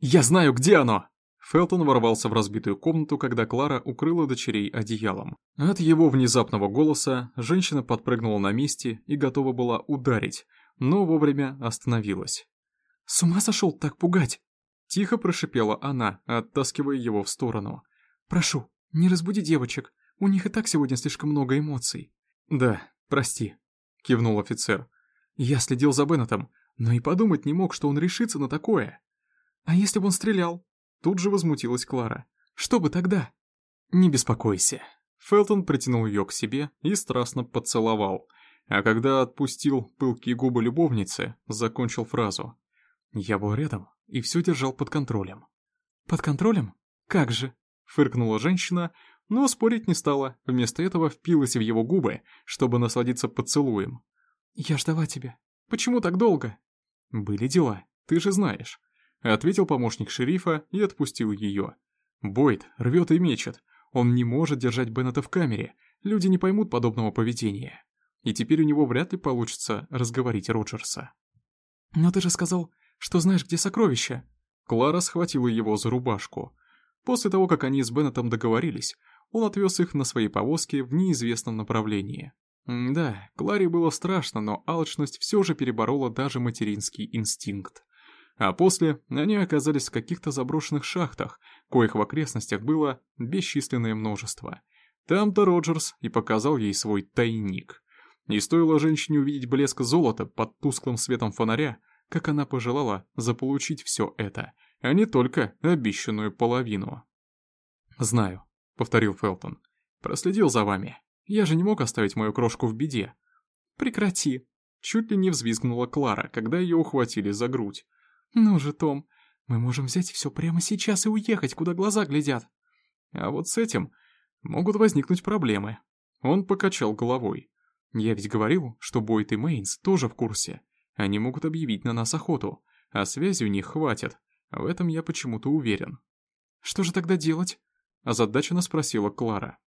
«Я знаю, где оно!» Фелтон ворвался в разбитую комнату, когда Клара укрыла дочерей одеялом. От его внезапного голоса женщина подпрыгнула на месте и готова была ударить, но вовремя остановилась. «С ума сошел так пугать?» Тихо прошипела она, оттаскивая его в сторону. «Прошу, не разбуди девочек, у них и так сегодня слишком много эмоций». «Да, прости», — кивнул офицер. «Я следил за Беннетом, но и подумать не мог, что он решится на такое». «А если бы он стрелял?» Тут же возмутилась Клара. «Что бы тогда?» «Не беспокойся». Фелтон притянул ее к себе и страстно поцеловал, а когда отпустил пылкие губы любовницы, закончил фразу. Я был рядом и все держал под контролем. «Под контролем? Как же?» — фыркнула женщина, но спорить не стала, вместо этого впилась в его губы, чтобы насладиться поцелуем. «Я ждала тебя. Почему так долго?» «Были дела, ты же знаешь», — ответил помощник шерифа и отпустил ее. Бойд рвет и мечет. Он не может держать Беннета в камере, люди не поймут подобного поведения. И теперь у него вряд ли получится разговорить Роджерса. «Но ты же сказал, что знаешь, где сокровища?» Клара схватила его за рубашку. После того, как они с Беннетом договорились, он отвез их на своей повозке в неизвестном направлении. Да, Кларе было страшно, но алчность все же переборола даже материнский инстинкт. А после они оказались в каких-то заброшенных шахтах, коих в окрестностях было бесчисленное множество. Там-то Роджерс и показал ей свой тайник. И стоило женщине увидеть блеск золота под тусклым светом фонаря, как она пожелала заполучить все это, а не только обещанную половину. «Знаю», — повторил Фелтон. «Проследил за вами. Я же не мог оставить мою крошку в беде». «Прекрати», — чуть ли не взвизгнула Клара, когда ее ухватили за грудь. «Ну же, Том, мы можем взять все прямо сейчас и уехать, куда глаза глядят». А вот с этим могут возникнуть проблемы. Он покачал головой. Я ведь говорил, что Бойт и Мейнс тоже в курсе. Они могут объявить на нас охоту, а связи у них хватит. В этом я почему-то уверен. «Что же тогда делать?» – озадаченно спросила Клара.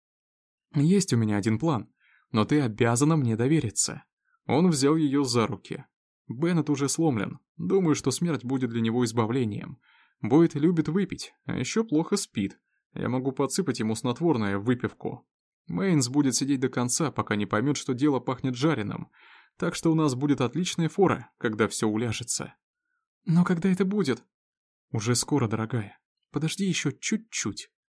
«Есть у меня один план, но ты обязана мне довериться». Он взял ее за руки. Беннет уже сломлен. Думаю, что смерть будет для него избавлением. Бойт любит выпить, а еще плохо спит. Я могу подсыпать ему снотворное в выпивку. Мейнс будет сидеть до конца, пока не поймет, что дело пахнет жареным. Так что у нас будет отличная фора, когда все уляжется. Но когда это будет? Уже скоро, дорогая. Подожди еще чуть-чуть.